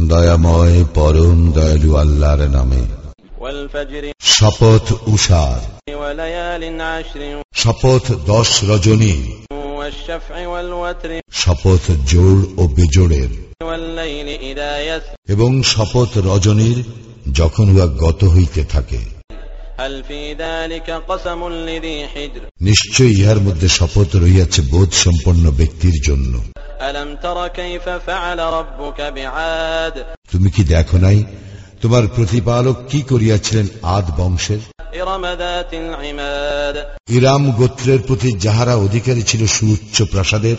দয়াময় পরম দয়ালু আল্লাহর নামে। শপথ উষার। শপথ দশ রজনী। শপথ জোর ও বেজোড়ের। এবং শপথ রজনীর যখন উহা গত হইতে থাকে। নিশ্চয় ইহার মধ্যে শপথ রইয়াছে বোধ সম্পন্ন ব্যক্তির জন্য। তুমি কি দেখো নাই? তোমার প্রতিপালক কি করিয়াছিলেন আদ বংশের? ইরাম গোত্রের প্রতি যাহারা অধিকারী ছিল সুউচ্চ প্রাসাদের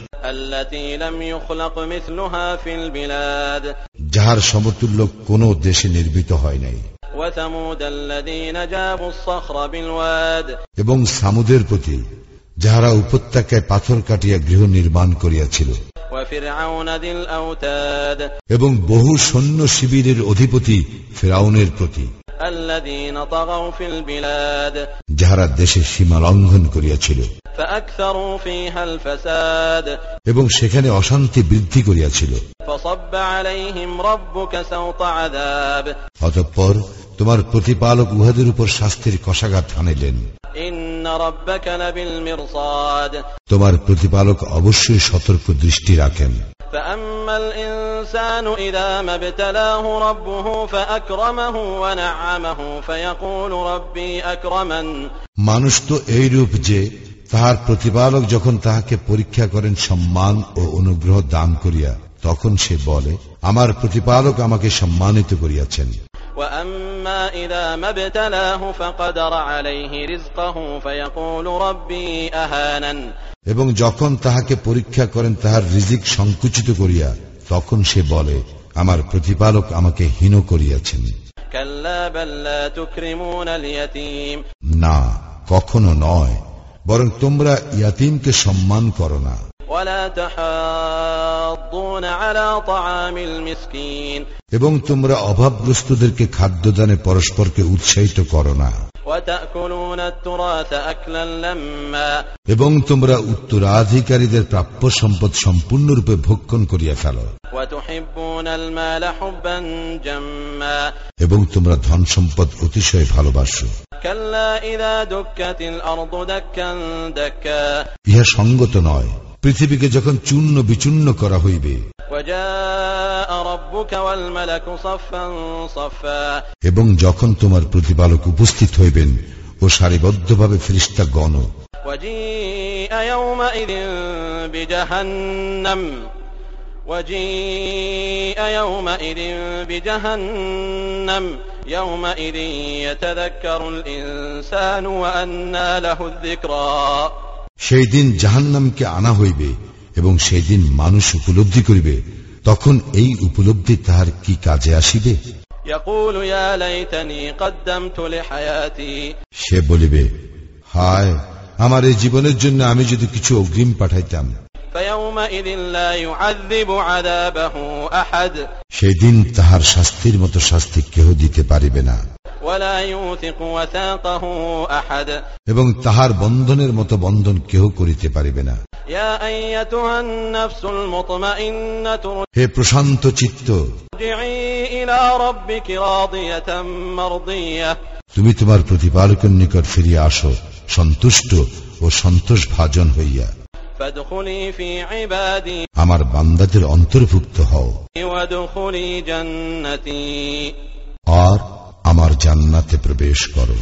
যাহার সমতুল্য কোন দেশে নির্মিত হয় নাই। এবং সামুদের প্রতি যাহারা উপত্যকায় পাথর কাটিয়া গৃহ নির্মাণ করিয়াছিল। এবং বহু সৈন্য শিবিরের অধিপতি ফেরাউনের প্রতি। যাহারা দেশে সীমা লঙ্ঘন করিয়াছিল। এবং সেখানে অশান্তি বৃদ্ধি করিয়াছিল। অতঃপর তোমার প্রতিপালক উহাদের উপর শাস্তির কষাঘাত হানিলেন। তোমার প্রতিপালক অবশ্যই সতর্ক দৃষ্টি রাখেন। মানুষ তো এই রূপ যে তাহার প্রতিপালক যখন তাহাকে পরীক্ষা করেন সম্মান ও অনুগ্রহ দান করিয়া তখন সে বলে আমার প্রতিপালক আমাকে সম্মানিত করিয়াছেন। وأما إذا ما ابتلاه فقدر عليه رزقه فيقول ربي أهانن এবং যখন তাহাকে পরীক্ষা করেন তাহার রিজিক সংকুচিত করিয়া তখন সে বলে আমার প্রতিপালক আমাকে হীন করিয়াছেন كلا بل لا تكرمون اليتيم না কখনো নয় বরং তোমরা ইয়াতিমকে সম্মান করো না এবং তোমরা অভাবগ্রস্তদেরকে খাদ্যদানে পরস্পরকে উৎসাহিত করো না। এবং তোমরা উত্তরাধিকারীদের প্রাপ্য সম্পদ সম্পূর্ণরূপে ভক্ষণ করিয়া ফেলো। এবং তোমরা ধন সম্পদ অতিশয় ভালোবাসো। ইহা সঙ্গত নয়। পৃথিবীকে যখন চূর্ণ বিচূর্ণ করা হইবে وجاء ربك والملك صفا صفا এবং যখন তোমার প্রতিপালক উপস্থিত হইবেন ও সারিবদ্ধভাবে ফিরিস্তা গণ وجيء يومئذ بجهنم وجيء يومئذ بجهنم يومئذ يتذكر الإنسان وأنى له الذكرى সেই দিন জাহান্নামকে আনা হইবে এবং সেই দিন মানুষ উপলব্ধি করিবে তখন এই উপলব্ধি তাহার কি কাজে আসিবে? সে বলিবে হায় আমার এই জীবনের জন্য আমি যদি কিছু অগ্রিম পাঠাইতাম। সেদিন তাহার শাস্তির মতো শাস্তি কেহ দিতে পারিবে না। এবং তাহার বন্ধনের মতো বন্ধন কেহ করিতে পারিবে না। হে প্রশান্ত চিত্ত তুমি তোমার প্রতিপালকের নিকট ফিরিয়া আসো সন্তুষ্ট ও সন্তোষ ভাজন হইয়া আমার বান্দাদের অন্তর্ভুক্ত হও। আর আমার জান্নাতে প্রবেশ করো।